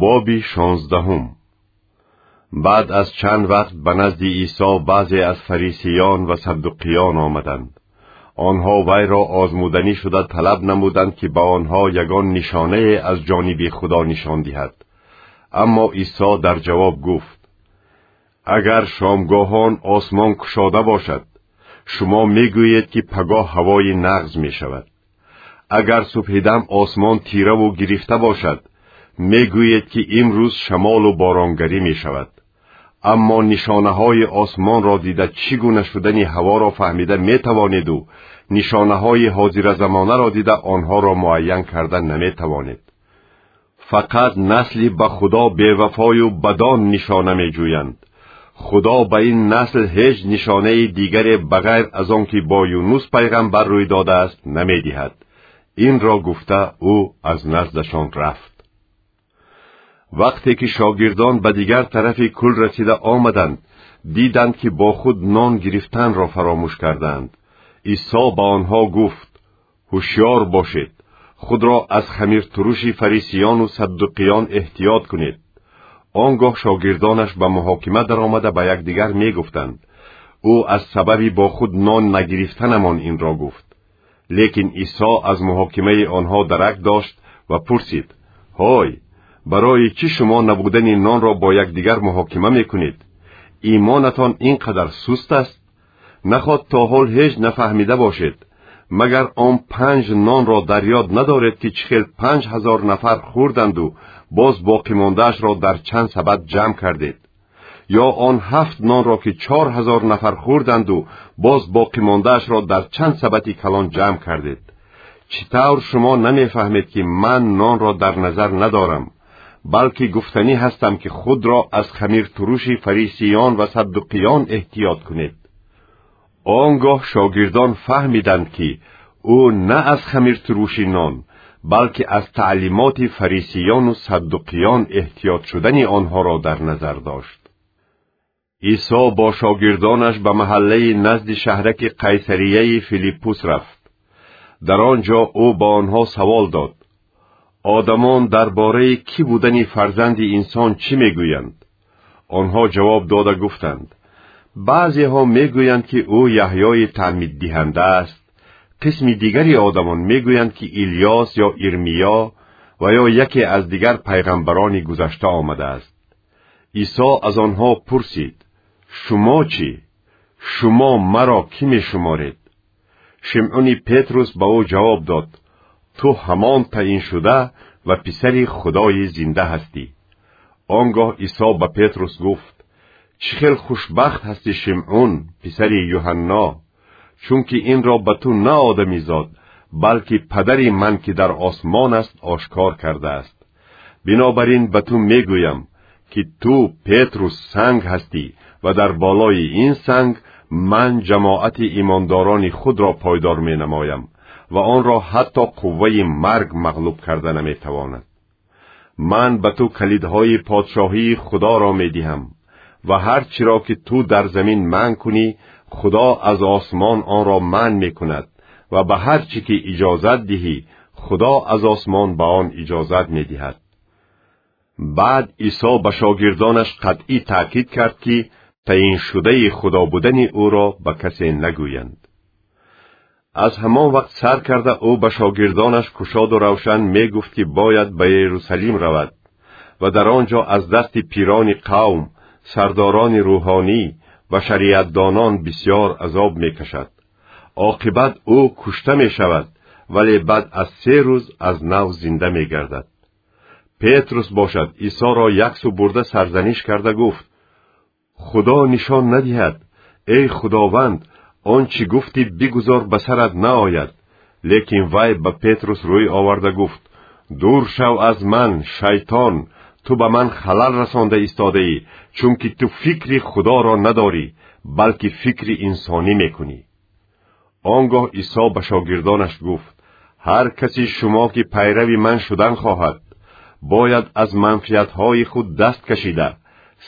боби шонздаҳум. Баъд аз чанд вақт ба назди исо баъзе аз фарисиён ва саддуқиён омаданд. Онҳо вайро озмуданӣ шуда талаб намуданд ки ба онҳо ягон нишонае аз ҷониби худо нишон диҳад. Аммо исо дар ҷавоб гуфт агар шомгоҳон осмон кушода бошад шумо мегӯед ки пагоҳ ҳавои нағз мешавад. Агар субҳидам осмон тираву гирифта бошад мегӯед ки имрӯз шамолу боронгарӣ мешавад. Аммо нишонаҳои осмонро дида чӣ гуна шудани ҳаворо фаҳмида метавонеду нишонаҳои ҳозиразамонаро дида онҳоро муайян карда наметавонед. Фақат насли ба худо бевафою бадон нишона меҷӯянд худо ба ин насл ҳеҷ нишонаи дигаре ба ғайр аз он ки бо юнус пайғамбар рӯй додааст намедиҳад. Инро гуфта ӯ аз наздашон рафт вақте ки шогирдон ба дигар тарафи кӯл расида омаданд диданд ки бо худ нон гирифтанро фаромӯш карданд. Исо ба онҳо гуфт ҳушьёр бошед худро аз хамиртуруши фарисиёну саддуқиён эҳтиёт кунед он гоҳ шогирдонаш ба муҳокима даромада ба якдигар мегуфтанд. Ӯ аз сабаби бо худ нон нагирифтанамон инро гуфт. Лекин исо аз муҳокимаи онҳо дарак дошт ва пурсид ҳой барои чӣ шумо набудани нонро бо якдигар муҳокима мекунед имонатон ин қадар суст аст. Наход то ҳол ҳеҷ нафаҳмида бошед. Магар он панҷ нонро дар ёд надоред ки чӣ хел панҷ ҳазор нафар хӯрданду боз боқимондаашро дар чанд сабат ҷамъ кардед. Ё он ҳафт нонро ки чор ҳазор нафар хӯрданду боз боқимондаашро дар чанд сабати калон ҷамъ кардед. Чӣ тавр шумо намефаҳмед ки ман нонро дар назар надорам балки гуфтанӣ ҳастам ки худро аз хамиртуруши фарисиён ва саддуқиён эҳтиёт кунед. Он гоҳ шогирдон фаҳмиданд ки ӯ на аз хамиртуруши нон балки аз таълимоти фарисиёну саддуқиён эҳтиёт шудани онҳоро дар назар дошт. Исо бо шогирдонаш ба маҳаллаи назди шаҳраки қайсарияи филиппус рафт. Дар он ҷо ӯ ба онҳо савол дод одамон дар бораи кӣ будани фарзанди инсон чӣ мегӯянд? Онҳо ҷавоб дода гуфтанд. Баъзеҳо мегӯянд ки ӯ яҳьёи таъмиддиҳанда аст. Қисми дигари одамон мегӯянд ки илёс ё ирмиё ва ё яке аз дигар пайғамбарони гузашта омадааст исо аз онҳо пурсид шумо чӣ? Шумо маро кӣ мешуморед? Шимъуни петрус ба ӯ ҷавоб дод ту ҳамон таъиншуда ва писари худои зинда ҳастӣ он гоҳ исо ба петрус гуфт чӣ хел хушбахт ҳастӣ шимъун писари юҳанно чунки инро ба ту на одамизод балки падари ман ки дар осмон аст ошкор кардааст бинобар ин ба ту мегӯям ки ту петрус санг ҳастӣ ва дар болои ин санг ман ҷамоати имондорони худро пойдор менамоям ва онро ҳатто қувваи марг мағлуб карда наметавонад. Ман ба ту калидҳои подшоҳии худоро медиҳам ва ҳар чиро ки ту дар замин манъ кунӣ худо аз осмон онро манъ мекунад ва ба ҳар чӣ ки иҷозат диҳӣ худо аз осмон ба он иҷозат медиҳад. Баъд исо ба шогирдонаш қатъӣ таъкид кард ки таъиншудаи худо будани ӯро ба касе нагӯянд аз ҳамон вақт сар карда ӯ ба шогирдонаш кушоду равшан мегуфт ки бояд ба ерусалим равад. Ва дар он ҷо аз дасти пирони қавм сардорони рӯҳонӣ ва шариатдонон бисьёр азоб мекашад. Оқибат ӯ кушта мешавад вале баъд аз се рӯз аз нав зинда мегардад. Петрус бошад исоро яксу бурда сарзаниш карда гуфт. Худо нишон надиҳад эй худованд он чӣ гуфтӣ бигузор ба сарат наояд лекин вай ба петрус рӯй оварда гуфт дур шав аз ман шайтон ту ба ман халал расонда истодаӣ чунки ту фикри худоро надорӣ балки фикри инсонӣ мекунӣ он гоҳ исо ба шогирдонаш гуфт ҳар каси шумо ки пайрави ман шудан хоҳад бояд аз манфиатҳои худ даст кашида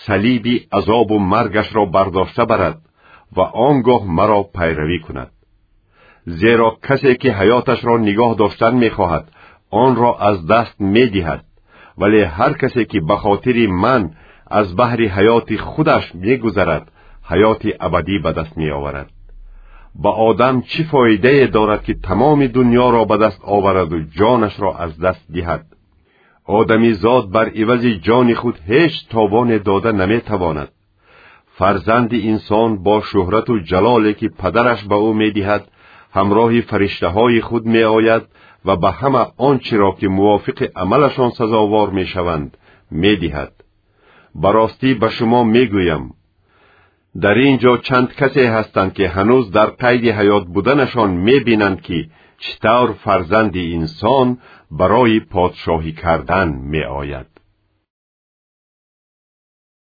салиби азобу маргашро бардошта барад و آنگاه مرا پیروی کند زیرا کسی که حیاتش را نگاه داشتن میخواهد آن را از دست میدهد ولی هر کسی که به خاطر من از بحر حیات خودش میگذرد حیات ابدی به دست میآورد به آدم چه فایده دارد که تمام دنیا را به دست آورد و جانش را از دست دهد آدمی زاد بر عوض جان خود هیچ تاوان داده نمیتواند фарзанди инсон бо шӯҳрату ҷалоле ки падараш ба ӯ медиҳад ҳамроҳи фариштаҳои худ меояд ва ба ҳама он чиро ки мувофиқи амалашон сазовор мешаванд медиҳад. Ба ростӣ ба шумо мегӯям. Дар ин ҷо чанд касе ҳастанд ки ҳанӯз дар қайди ҳаёт буданашон мебинанд ки чӣ тавр фарзанди инсон барои подшоҳӣ кардан меояд.